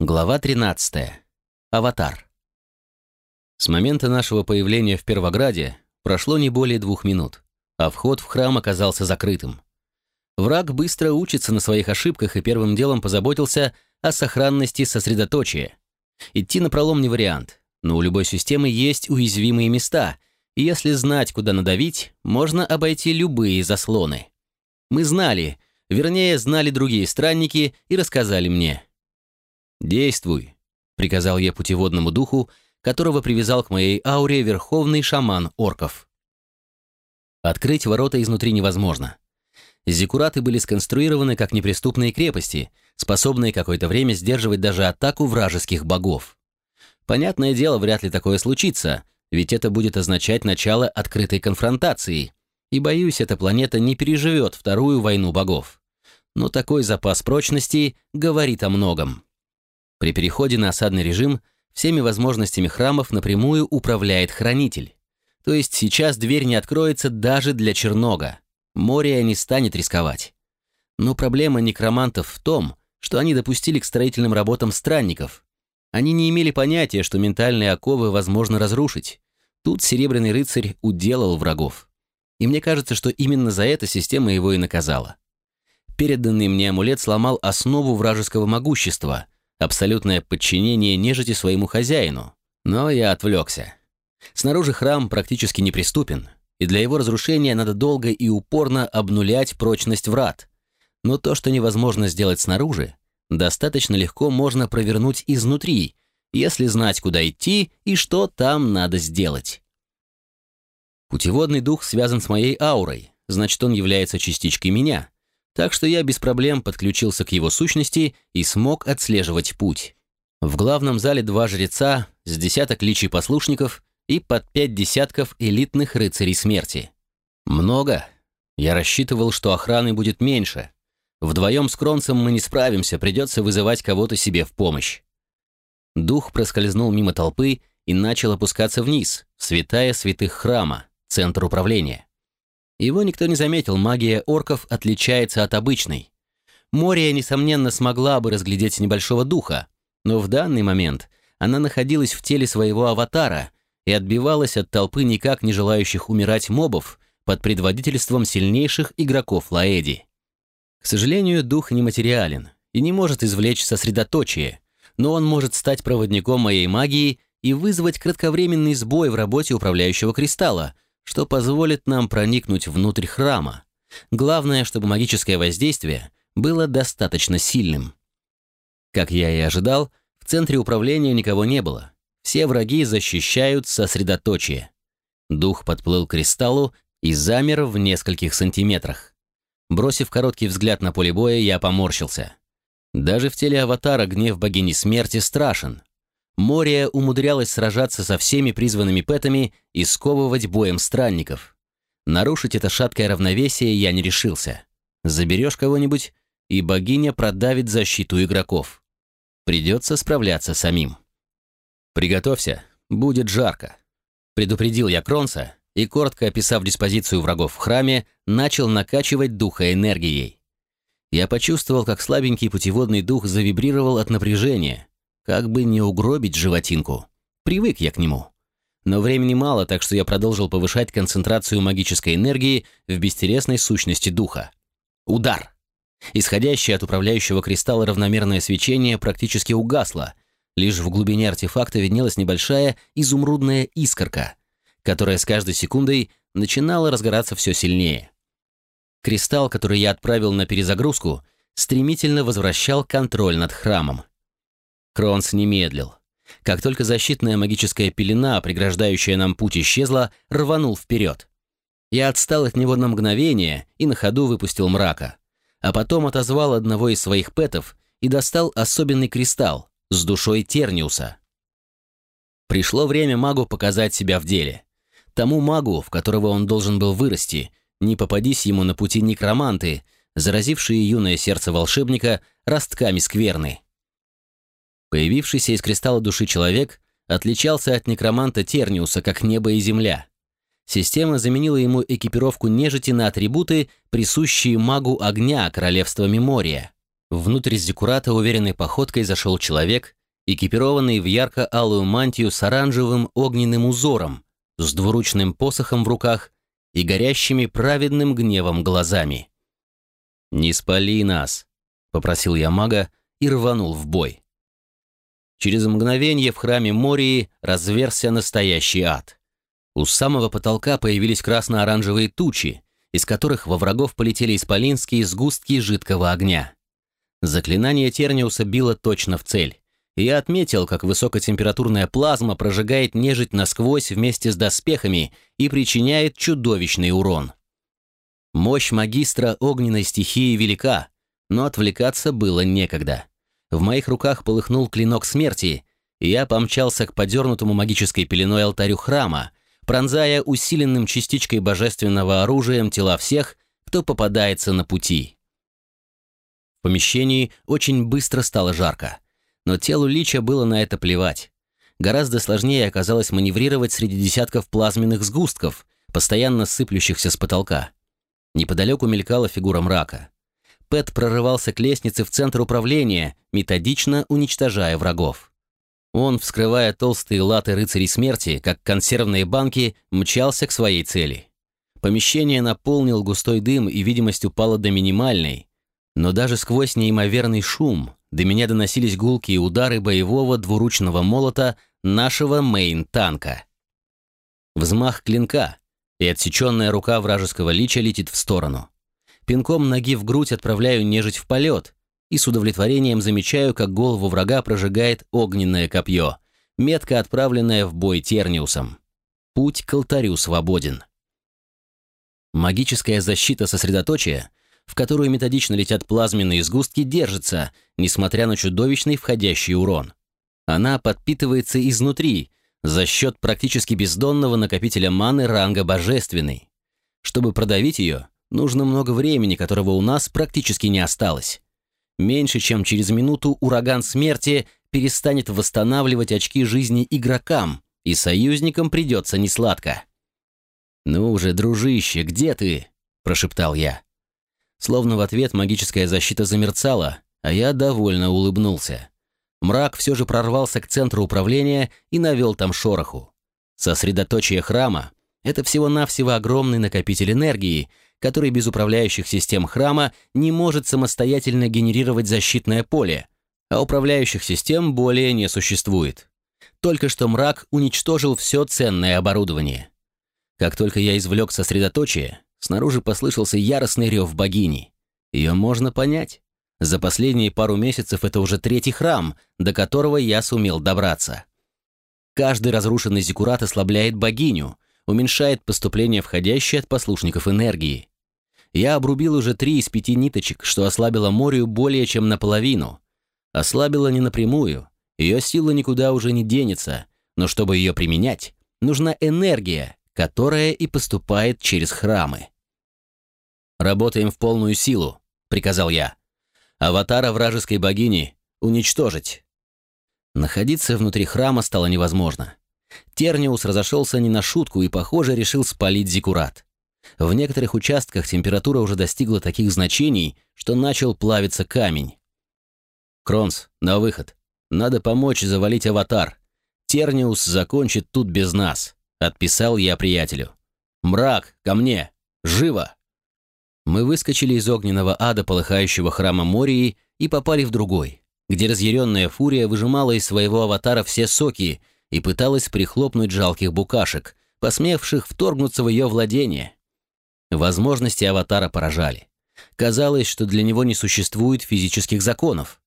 Глава 13. Аватар. С момента нашего появления в Первограде прошло не более двух минут, а вход в храм оказался закрытым. Враг быстро учится на своих ошибках и первым делом позаботился о сохранности сосредоточия. Идти на пролом не вариант, но у любой системы есть уязвимые места, и если знать, куда надавить, можно обойти любые заслоны. Мы знали, вернее, знали другие странники и рассказали мне – «Действуй», — приказал я путеводному духу, которого привязал к моей ауре верховный шаман орков. Открыть ворота изнутри невозможно. Зиккураты были сконструированы как неприступные крепости, способные какое-то время сдерживать даже атаку вражеских богов. Понятное дело, вряд ли такое случится, ведь это будет означать начало открытой конфронтации, и, боюсь, эта планета не переживет вторую войну богов. Но такой запас прочности говорит о многом. При переходе на осадный режим всеми возможностями храмов напрямую управляет хранитель. То есть сейчас дверь не откроется даже для Чернога. Мория не станет рисковать. Но проблема некромантов в том, что они допустили к строительным работам странников. Они не имели понятия, что ментальные оковы возможно разрушить. Тут Серебряный рыцарь уделал врагов. И мне кажется, что именно за это система его и наказала. Переданный мне амулет сломал основу вражеского могущества — абсолютное подчинение нежити своему хозяину. Но я отвлекся. Снаружи храм практически неприступен, и для его разрушения надо долго и упорно обнулять прочность врат. Но то, что невозможно сделать снаружи, достаточно легко можно провернуть изнутри, если знать, куда идти и что там надо сделать. Путеводный дух связан с моей аурой, значит, он является частичкой меня, так что я без проблем подключился к его сущности и смог отслеживать путь. В главном зале два жреца с десяток личий послушников и под пять десятков элитных рыцарей смерти. Много. Я рассчитывал, что охраны будет меньше. Вдвоем с Кронцем мы не справимся, придется вызывать кого-то себе в помощь. Дух проскользнул мимо толпы и начал опускаться вниз, святая святых храма, центр управления. Его никто не заметил, магия орков отличается от обычной. Мория, несомненно, смогла бы разглядеть небольшого духа, но в данный момент она находилась в теле своего аватара и отбивалась от толпы никак не желающих умирать мобов под предводительством сильнейших игроков Лаэди. К сожалению, дух нематериален и не может извлечь сосредоточие, но он может стать проводником моей магии и вызвать кратковременный сбой в работе управляющего кристалла – что позволит нам проникнуть внутрь храма. Главное, чтобы магическое воздействие было достаточно сильным. Как я и ожидал, в центре управления никого не было. Все враги защищают сосредоточие. Дух подплыл к кристаллу и замер в нескольких сантиметрах. Бросив короткий взгляд на поле боя, я поморщился. Даже в теле аватара гнев богини смерти страшен. Мория умудрялась сражаться со всеми призванными пэтами и сковывать боем странников. Нарушить это шаткое равновесие я не решился. Заберешь кого-нибудь, и богиня продавит защиту игроков. Придется справляться самим. «Приготовься, будет жарко», — предупредил я Кронса и, коротко описав диспозицию врагов в храме, начал накачивать духа энергией. Я почувствовал, как слабенький путеводный дух завибрировал от напряжения, как бы не угробить животинку. Привык я к нему. Но времени мало, так что я продолжил повышать концентрацию магической энергии в бестересной сущности духа. Удар! Исходящее от управляющего кристалла равномерное свечение практически угасло. Лишь в глубине артефакта виднелась небольшая изумрудная искорка, которая с каждой секундой начинала разгораться все сильнее. Кристалл, который я отправил на перезагрузку, стремительно возвращал контроль над храмом. Кронс не медлил. Как только защитная магическая пелена, преграждающая нам путь, исчезла, рванул вперед. Я отстал от него на мгновение и на ходу выпустил мрака. А потом отозвал одного из своих пэтов и достал особенный кристалл с душой Терниуса. Пришло время магу показать себя в деле. Тому магу, в которого он должен был вырасти, не попадись ему на пути некроманты, заразившие юное сердце волшебника ростками скверны. Появившийся из кристалла души человек отличался от некроманта Терниуса как небо и земля. Система заменила ему экипировку нежити на атрибуты, присущие магу огня королевства Мемория. Внутрь зиккурата уверенной походкой зашел человек, экипированный в ярко-алую мантию с оранжевым огненным узором, с двуручным посохом в руках и горящими праведным гневом глазами. «Не спали нас», — попросил я мага и рванул в бой. Через мгновение в храме Мории разверся настоящий ад. У самого потолка появились красно-оранжевые тучи, из которых во врагов полетели исполинские сгустки жидкого огня. Заклинание Терниуса било точно в цель. И я отметил, как высокотемпературная плазма прожигает нежить насквозь вместе с доспехами и причиняет чудовищный урон. Мощь магистра огненной стихии велика, но отвлекаться было некогда. В моих руках полыхнул клинок смерти, и я помчался к подернутому магической пеленой алтарю храма, пронзая усиленным частичкой божественного оружием тела всех, кто попадается на пути. В помещении очень быстро стало жарко. Но телу Лича было на это плевать. Гораздо сложнее оказалось маневрировать среди десятков плазменных сгустков, постоянно сыплющихся с потолка. Неподалеку мелькала фигура мрака. Пэт прорывался к лестнице в центр управления, методично уничтожая врагов. Он, вскрывая толстые латы рыцарей смерти, как консервные банки, мчался к своей цели. Помещение наполнил густой дым, и видимость упала до минимальной, но даже сквозь неимоверный шум до меня доносились гулкие удары боевого двуручного молота нашего мейн-танка. Взмах клинка, и отсеченная рука вражеского лича летит в сторону. Пинком ноги в грудь отправляю нежить в полет, и с удовлетворением замечаю, как голову врага прожигает огненное копье, метко отправленное в бой Терниусом. Путь к алтарю свободен. Магическая защита сосредоточия в которую методично летят плазменные сгустки, держится, несмотря на чудовищный входящий урон. Она подпитывается изнутри, за счет практически бездонного накопителя маны ранга божественный. Чтобы продавить ее, нужно много времени, которого у нас практически не осталось. Меньше чем через минуту ураган смерти перестанет восстанавливать очки жизни игрокам, и союзникам придется несладко. «Ну уже, дружище, где ты?» – прошептал я. Словно в ответ магическая защита замерцала, а я довольно улыбнулся. Мрак все же прорвался к центру управления и навел там шороху. Сосредоточие храма — это всего-навсего огромный накопитель энергии, который без управляющих систем храма не может самостоятельно генерировать защитное поле, а управляющих систем более не существует. Только что мрак уничтожил все ценное оборудование. Как только я извлек сосредоточие, Снаружи послышался яростный рев богини. Ее можно понять. За последние пару месяцев это уже третий храм, до которого я сумел добраться. Каждый разрушенный зиккурат ослабляет богиню, уменьшает поступление входящей от послушников энергии. Я обрубил уже три из пяти ниточек, что ослабило Морию более чем наполовину. Ослабило не напрямую, ее сила никуда уже не денется, но чтобы ее применять, нужна энергия, которая и поступает через храмы. «Работаем в полную силу», — приказал я. «Аватара вражеской богини уничтожить». Находиться внутри храма стало невозможно. Терниус разошелся не на шутку и, похоже, решил спалить зиккурат. В некоторых участках температура уже достигла таких значений, что начал плавиться камень. «Кронс, на выход. Надо помочь завалить аватар. Терниус закончит тут без нас». Отписал я приятелю. «Мрак, ко мне! Живо!» Мы выскочили из огненного ада полыхающего храма Мории и попали в другой, где разъяренная фурия выжимала из своего аватара все соки и пыталась прихлопнуть жалких букашек, посмевших вторгнуться в ее владение. Возможности аватара поражали. Казалось, что для него не существует физических законов.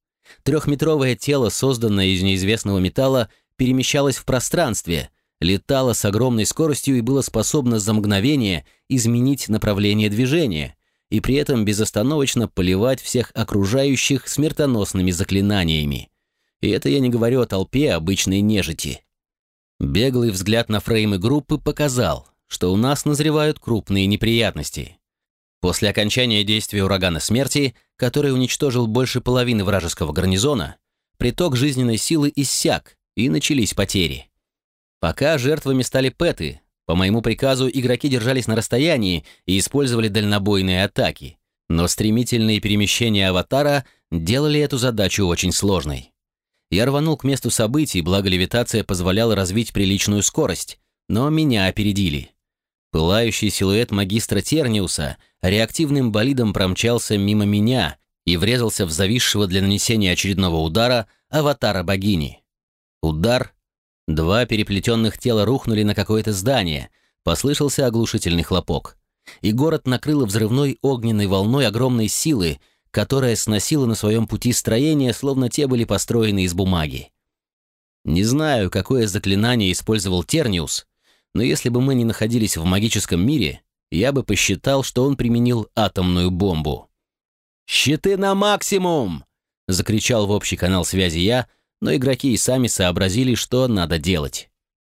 Трехметровое тело, созданное из неизвестного металла, перемещалось в пространстве – летало с огромной скоростью и было способно за мгновение изменить направление движения и при этом безостановочно поливать всех окружающих смертоносными заклинаниями. И это я не говорю о толпе обычной нежити. Беглый взгляд на фреймы группы показал, что у нас назревают крупные неприятности. После окончания действия урагана смерти, который уничтожил больше половины вражеского гарнизона, приток жизненной силы иссяк, и начались потери. Пока жертвами стали пэты. По моему приказу игроки держались на расстоянии и использовали дальнобойные атаки. Но стремительные перемещения аватара делали эту задачу очень сложной. Я рванул к месту событий, благо левитация позволяла развить приличную скорость, но меня опередили. Пылающий силуэт магистра Терниуса реактивным болидом промчался мимо меня и врезался в зависшего для нанесения очередного удара аватара богини. Удар. Два переплетенных тела рухнули на какое-то здание, послышался оглушительный хлопок. И город накрыло взрывной огненной волной огромной силы, которая сносила на своем пути строения, словно те были построены из бумаги. Не знаю, какое заклинание использовал Терниус, но если бы мы не находились в магическом мире, я бы посчитал, что он применил атомную бомбу. «Щиты на максимум!» — закричал в общий канал связи я, но игроки и сами сообразили, что надо делать.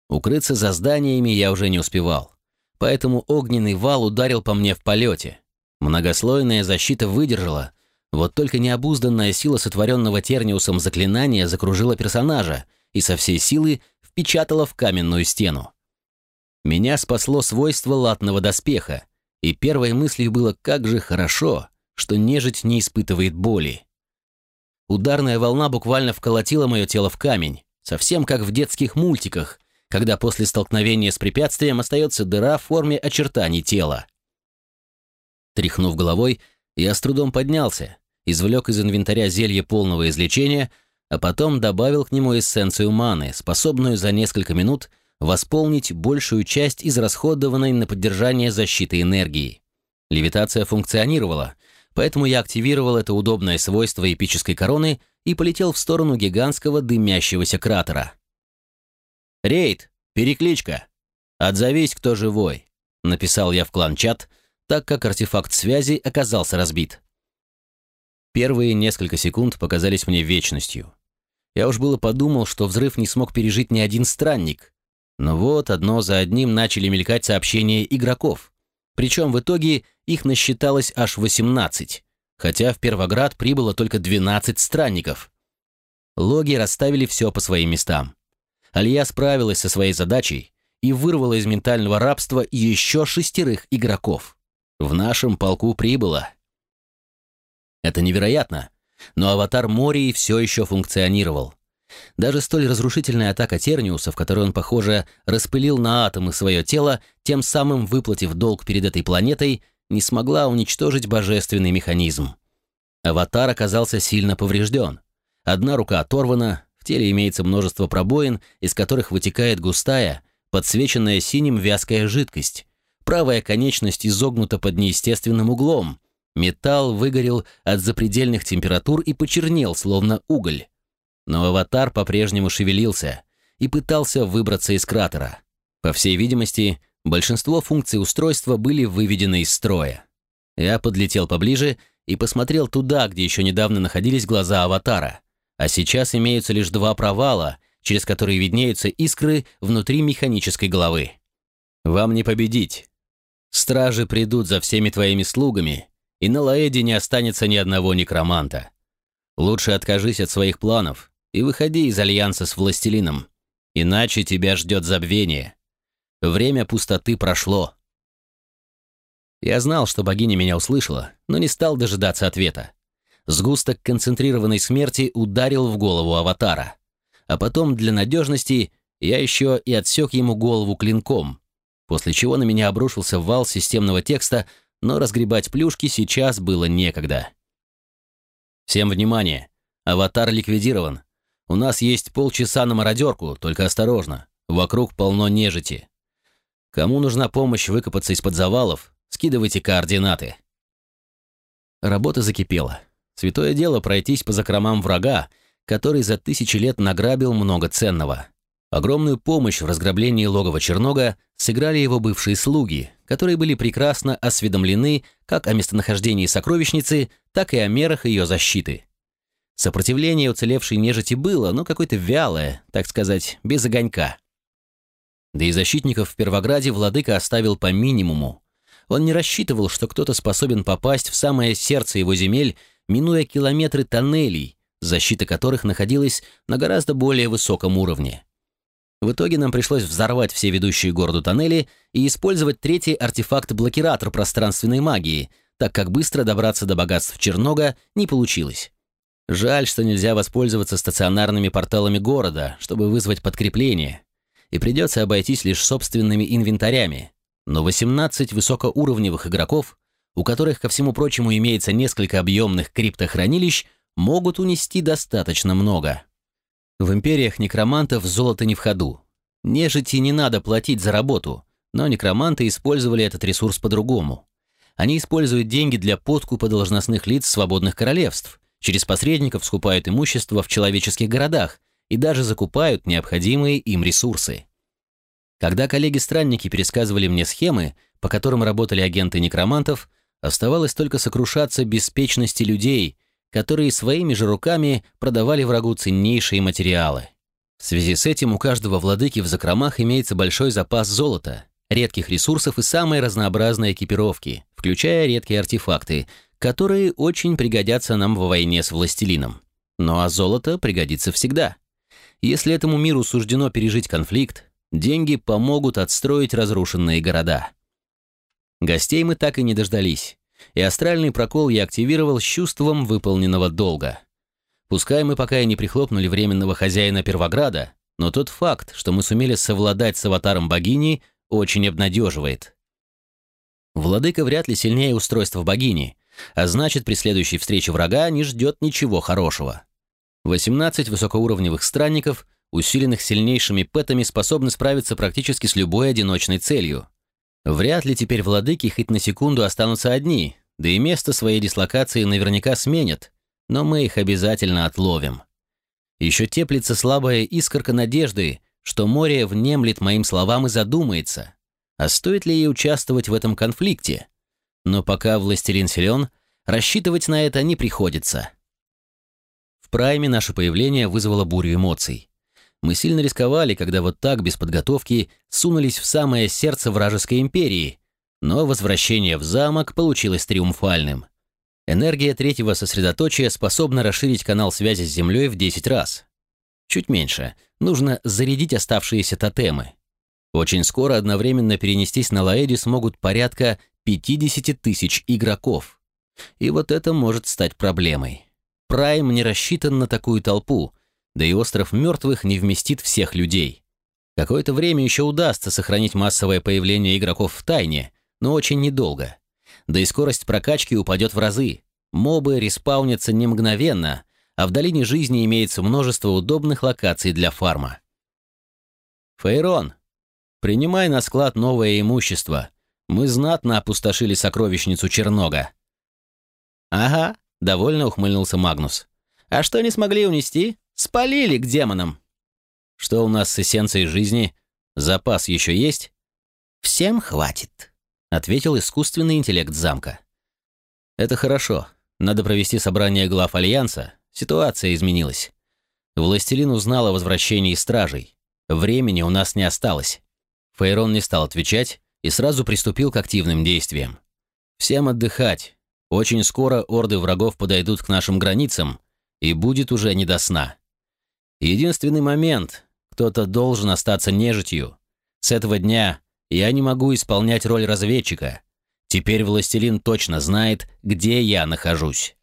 Укрыться за зданиями я уже не успевал, поэтому огненный вал ударил по мне в полете. Многослойная защита выдержала, вот только необузданная сила сотворенного Терниусом заклинания закружила персонажа и со всей силы впечатала в каменную стену. Меня спасло свойство латного доспеха, и первой мыслью было, как же хорошо, что нежить не испытывает боли. Ударная волна буквально вколотила мое тело в камень, совсем как в детских мультиках, когда после столкновения с препятствием остается дыра в форме очертаний тела. Тряхнув головой, я с трудом поднялся, извлек из инвентаря зелье полного излечения, а потом добавил к нему эссенцию маны, способную за несколько минут – восполнить большую часть израсходованной на поддержание защиты энергии. Левитация функционировала, поэтому я активировал это удобное свойство эпической короны и полетел в сторону гигантского дымящегося кратера. «Рейд! Перекличка! Отзовись, кто живой!» — написал я в клан-чат, так как артефакт связи оказался разбит. Первые несколько секунд показались мне вечностью. Я уж было подумал, что взрыв не смог пережить ни один странник, но вот одно за одним начали мелькать сообщения игроков. Причем в итоге их насчиталось аж 18, хотя в Первоград прибыло только 12 странников. Логи расставили все по своим местам. Алия справилась со своей задачей и вырвала из ментального рабства еще шестерых игроков. В нашем полку прибыло. Это невероятно, но аватар Мории все еще функционировал. Даже столь разрушительная атака Терниуса, в которой он, похоже, распылил на атомы свое тело, тем самым выплатив долг перед этой планетой, не смогла уничтожить божественный механизм. Аватар оказался сильно поврежден. Одна рука оторвана, в теле имеется множество пробоин, из которых вытекает густая, подсвеченная синим вязкая жидкость. Правая конечность изогнута под неестественным углом. Металл выгорел от запредельных температур и почернел, словно уголь. Но аватар по-прежнему шевелился и пытался выбраться из кратера. По всей видимости, большинство функций устройства были выведены из строя. Я подлетел поближе и посмотрел туда, где еще недавно находились глаза аватара, а сейчас имеются лишь два провала, через которые виднеются искры внутри механической головы. «Вам не победить. Стражи придут за всеми твоими слугами, и на Лаэде не останется ни одного некроманта. Лучше откажись от своих планов и выходи из альянса с властелином, иначе тебя ждет забвение. Время пустоты прошло. Я знал, что богиня меня услышала, но не стал дожидаться ответа. Сгусток концентрированной смерти ударил в голову аватара. А потом, для надежности, я еще и отсек ему голову клинком, после чего на меня обрушился вал системного текста, но разгребать плюшки сейчас было некогда. Всем внимание! Аватар ликвидирован. У нас есть полчаса на мародерку, только осторожно. Вокруг полно нежити. Кому нужна помощь выкопаться из-под завалов, скидывайте координаты. Работа закипела. Святое дело пройтись по закромам врага, который за тысячи лет награбил много ценного. Огромную помощь в разграблении логова Чернога сыграли его бывшие слуги, которые были прекрасно осведомлены как о местонахождении сокровищницы, так и о мерах ее защиты. Сопротивление уцелевшей нежити было, но какое-то вялое, так сказать, без огонька. Да и защитников в Первограде владыка оставил по минимуму. Он не рассчитывал, что кто-то способен попасть в самое сердце его земель, минуя километры тоннелей, защита которых находилась на гораздо более высоком уровне. В итоге нам пришлось взорвать все ведущие городу тоннели и использовать третий артефакт-блокиратор пространственной магии, так как быстро добраться до богатств Чернога не получилось. Жаль, что нельзя воспользоваться стационарными порталами города, чтобы вызвать подкрепление, и придется обойтись лишь собственными инвентарями. Но 18 высокоуровневых игроков, у которых, ко всему прочему, имеется несколько объемных криптохранилищ, могут унести достаточно много. В империях некромантов золото не в ходу. Нежити не надо платить за работу, но некроманты использовали этот ресурс по-другому. Они используют деньги для подкупа должностных лиц свободных королевств, через посредников скупают имущество в человеческих городах и даже закупают необходимые им ресурсы. Когда коллеги-странники пересказывали мне схемы, по которым работали агенты некромантов, оставалось только сокрушаться беспечности людей, которые своими же руками продавали врагу ценнейшие материалы. В связи с этим у каждого владыки в закромах имеется большой запас золота, редких ресурсов и самой разнообразной экипировки, включая редкие артефакты, которые очень пригодятся нам в войне с властелином. Ну а золото пригодится всегда. Если этому миру суждено пережить конфликт, деньги помогут отстроить разрушенные города. Гостей мы так и не дождались, и астральный прокол я активировал с чувством выполненного долга. Пускай мы пока и не прихлопнули временного хозяина Первограда, но тот факт, что мы сумели совладать с аватаром богини, очень обнадеживает. Владыка вряд ли сильнее устройства богини, а значит, при следующей встрече врага не ждет ничего хорошего. 18 высокоуровневых странников, усиленных сильнейшими пэтами, способны справиться практически с любой одиночной целью. Вряд ли теперь владыки хоть на секунду останутся одни, да и место своей дислокации наверняка сменят, но мы их обязательно отловим. Еще теплится слабая искорка надежды, что море внемлет моим словам и задумается, а стоит ли ей участвовать в этом конфликте. Но пока властелин силен, рассчитывать на это не приходится. В прайме наше появление вызвало бурю эмоций. Мы сильно рисковали, когда вот так, без подготовки, сунулись в самое сердце вражеской империи, но возвращение в замок получилось триумфальным. Энергия третьего сосредоточия способна расширить канал связи с Землей в 10 раз. Чуть меньше. Нужно зарядить оставшиеся тотемы. Очень скоро одновременно перенестись на Лаэди смогут порядка 50 тысяч игроков. И вот это может стать проблемой. Прайм не рассчитан на такую толпу, да и остров мертвых не вместит всех людей. Какое-то время еще удастся сохранить массовое появление игроков в тайне, но очень недолго. Да и скорость прокачки упадет в разы. Мобы респаунятся не мгновенно, а в долине жизни имеется множество удобных локаций для фарма. Фейрон, принимай на склад новое имущество. Мы знатно опустошили сокровищницу Чернога. Ага, довольно ухмыльнулся Магнус. А что не смогли унести? Спалили к демонам. Что у нас с эссенцией жизни? Запас еще есть? Всем хватит, ответил искусственный интеллект замка. Это хорошо. Надо провести собрание глав Альянса, Ситуация изменилась. Властелин узнал о возвращении стражей. Времени у нас не осталось. Фейрон не стал отвечать и сразу приступил к активным действиям. Всем отдыхать. Очень скоро орды врагов подойдут к нашим границам, и будет уже не до сна. Единственный момент — кто-то должен остаться нежитью. С этого дня я не могу исполнять роль разведчика. Теперь властелин точно знает, где я нахожусь.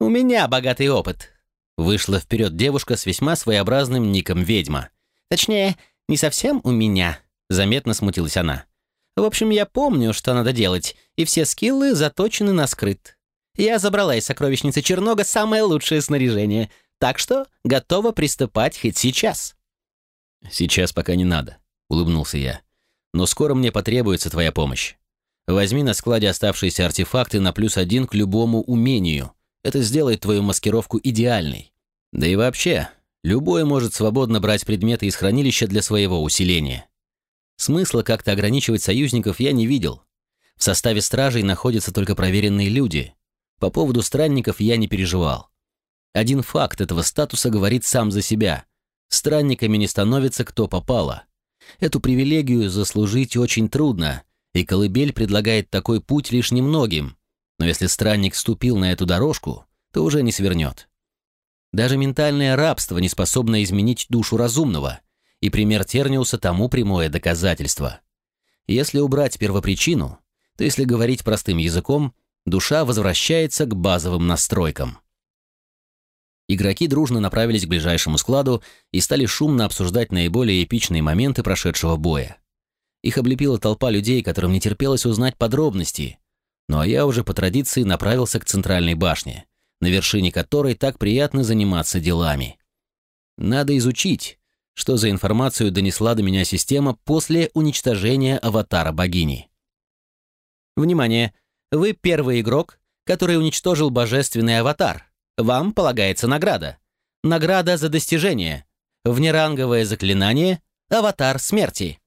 «У меня богатый опыт», — вышла вперед девушка с весьма своеобразным ником «Ведьма». «Точнее, не совсем у меня», — заметно смутилась она. «В общем, я помню, что надо делать, и все скиллы заточены на скрыт. Я забрала из сокровищницы Чернога самое лучшее снаряжение, так что готова приступать хоть сейчас». «Сейчас пока не надо», — улыбнулся я. «Но скоро мне потребуется твоя помощь. Возьми на складе оставшиеся артефакты на плюс один к любому умению». Это сделает твою маскировку идеальной. Да и вообще, любой может свободно брать предметы из хранилища для своего усиления. Смысла как-то ограничивать союзников я не видел. В составе стражей находятся только проверенные люди. По поводу странников я не переживал. Один факт этого статуса говорит сам за себя. Странниками не становится кто попало. Эту привилегию заслужить очень трудно, и Колыбель предлагает такой путь лишь немногим, но если странник ступил на эту дорожку, то уже не свернет. Даже ментальное рабство не способно изменить душу разумного, и пример Терниуса тому прямое доказательство. Если убрать первопричину, то если говорить простым языком, душа возвращается к базовым настройкам. Игроки дружно направились к ближайшему складу и стали шумно обсуждать наиболее эпичные моменты прошедшего боя. Их облепила толпа людей, которым не терпелось узнать подробности. Ну а я уже по традиции направился к центральной башне, на вершине которой так приятно заниматься делами. Надо изучить, что за информацию донесла до меня система после уничтожения аватара богини. Внимание! Вы первый игрок, который уничтожил божественный аватар. Вам полагается награда. Награда за достижение. Внеранговое заклинание «Аватар смерти».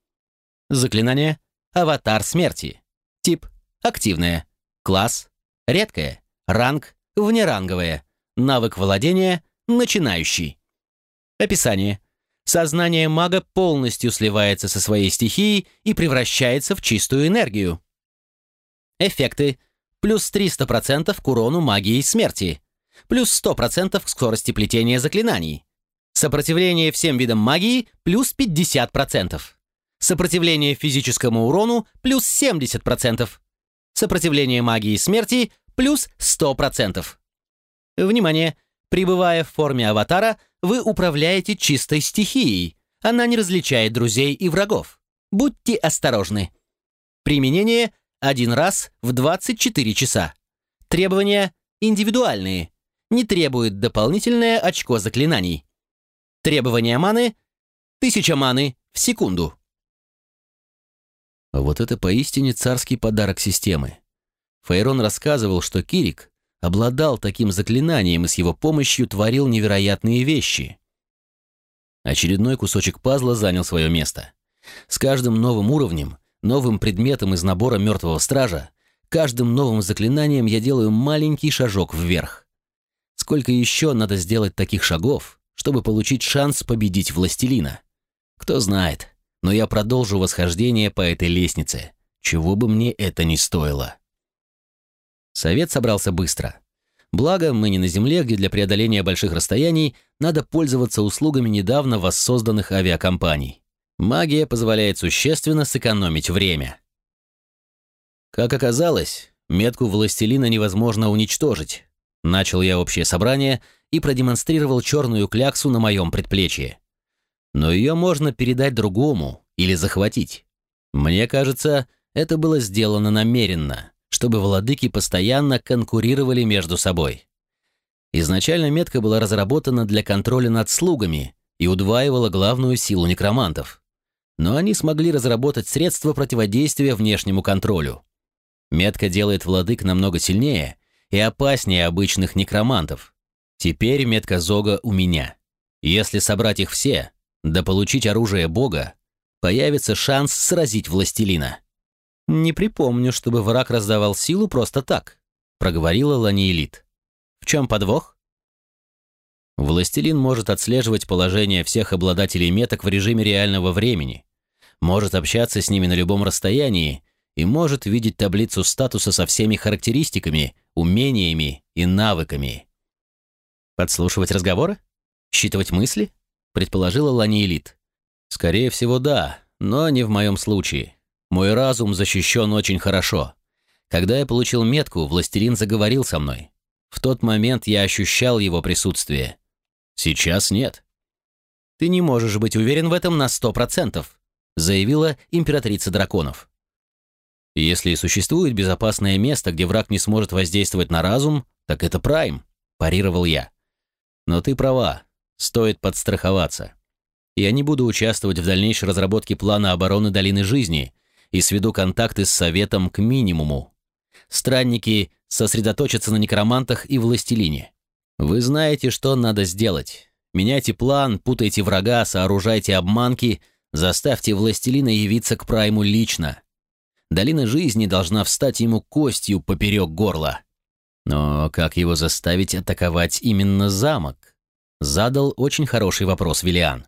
Заклинание «Аватар смерти». Тип «Активное». Класс «Редкое». Ранг «Внеранговое». Навык владения «Начинающий». Описание. Сознание мага полностью сливается со своей стихией и превращается в чистую энергию. Эффекты. Плюс 300% к урону магии смерти плюс 100% к скорости плетения заклинаний. Сопротивление всем видам магии плюс 50%. Сопротивление физическому урону плюс 70%. Сопротивление магии смерти плюс 100%. Внимание! Прибывая в форме аватара, вы управляете чистой стихией. Она не различает друзей и врагов. Будьте осторожны. Применение один раз в 24 часа. Требования индивидуальные не требует дополнительное очко заклинаний. Требование маны — тысяча маны в секунду. Вот это поистине царский подарок системы. Фейрон рассказывал, что Кирик обладал таким заклинанием и с его помощью творил невероятные вещи. Очередной кусочек пазла занял свое место. С каждым новым уровнем, новым предметом из набора мертвого стража, каждым новым заклинанием я делаю маленький шажок вверх. Сколько еще надо сделать таких шагов, чтобы получить шанс победить властелина? Кто знает, но я продолжу восхождение по этой лестнице, чего бы мне это ни стоило. Совет собрался быстро. Благо, мы не на Земле, где для преодоления больших расстояний надо пользоваться услугами недавно воссозданных авиакомпаний. Магия позволяет существенно сэкономить время. Как оказалось, метку властелина невозможно уничтожить, Начал я общее собрание и продемонстрировал черную кляксу на моем предплечье. Но ее можно передать другому или захватить. Мне кажется, это было сделано намеренно, чтобы владыки постоянно конкурировали между собой. Изначально метка была разработана для контроля над слугами и удваивала главную силу некромантов. Но они смогли разработать средства противодействия внешнему контролю. Метка делает владык намного сильнее и опаснее обычных некромантов. Теперь метка Зога у меня. Если собрать их все, да получить оружие Бога, появится шанс сразить властелина. «Не припомню, чтобы враг раздавал силу просто так», — проговорила Ланиэлит. «В чем подвох?» Властелин может отслеживать положение всех обладателей меток в режиме реального времени, может общаться с ними на любом расстоянии и может видеть таблицу статуса со всеми характеристиками, умениями и навыками. Подслушивать разговоры? Считывать мысли? Предположила Лани Элит. Скорее всего, да, но не в моем случае. Мой разум защищен очень хорошо. Когда я получил метку, властелин заговорил со мной. В тот момент я ощущал его присутствие. Сейчас нет. Ты не можешь быть уверен в этом на сто процентов, заявила императрица драконов. Если существует безопасное место, где враг не сможет воздействовать на разум, так это Прайм, парировал я. Но ты права, стоит подстраховаться. Я не буду участвовать в дальнейшей разработке плана обороны Долины Жизни и сведу контакты с Советом к минимуму. Странники сосредоточатся на некромантах и властелине. Вы знаете, что надо сделать. Меняйте план, путайте врага, сооружайте обманки, заставьте властелина явиться к Прайму лично. Долина жизни должна встать ему костью поперек горла. Но как его заставить атаковать именно замок? Задал очень хороший вопрос Виллиан.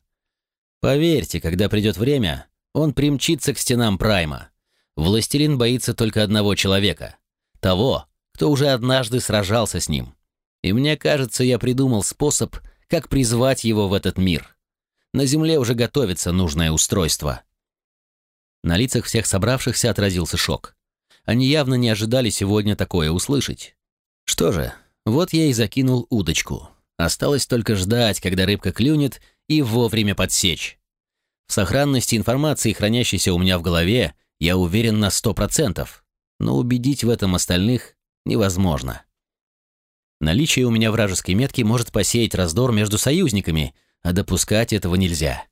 Поверьте, когда придет время, он примчится к стенам Прайма. Властелин боится только одного человека. Того, кто уже однажды сражался с ним. И мне кажется, я придумал способ, как призвать его в этот мир. На Земле уже готовится нужное устройство. На лицах всех собравшихся отразился шок. Они явно не ожидали сегодня такое услышать. Что же, вот я и закинул удочку. Осталось только ждать, когда рыбка клюнет, и вовремя подсечь. В сохранности информации, хранящейся у меня в голове, я уверен на сто процентов, но убедить в этом остальных невозможно. Наличие у меня вражеской метки может посеять раздор между союзниками, а допускать этого нельзя.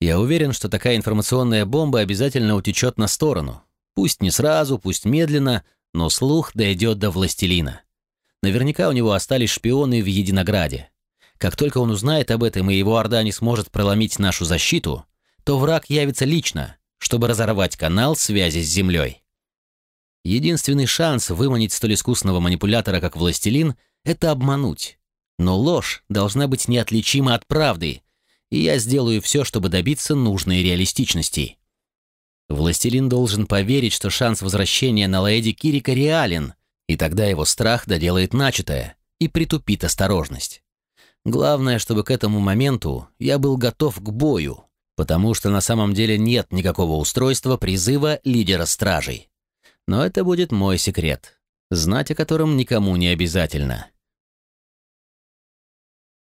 Я уверен, что такая информационная бомба обязательно утечет на сторону. Пусть не сразу, пусть медленно, но слух дойдет до властелина. Наверняка у него остались шпионы в Единограде. Как только он узнает об этом и его орда не сможет проломить нашу защиту, то враг явится лично, чтобы разорвать канал связи с Землей. Единственный шанс выманить столь искусного манипулятора, как властелин, это обмануть. Но ложь должна быть неотличима от правды, и я сделаю все, чтобы добиться нужной реалистичности. Властелин должен поверить, что шанс возвращения на Лаэди Кирика реален, и тогда его страх доделает начатое и притупит осторожность. Главное, чтобы к этому моменту я был готов к бою, потому что на самом деле нет никакого устройства призыва лидера стражей. Но это будет мой секрет, знать о котором никому не обязательно.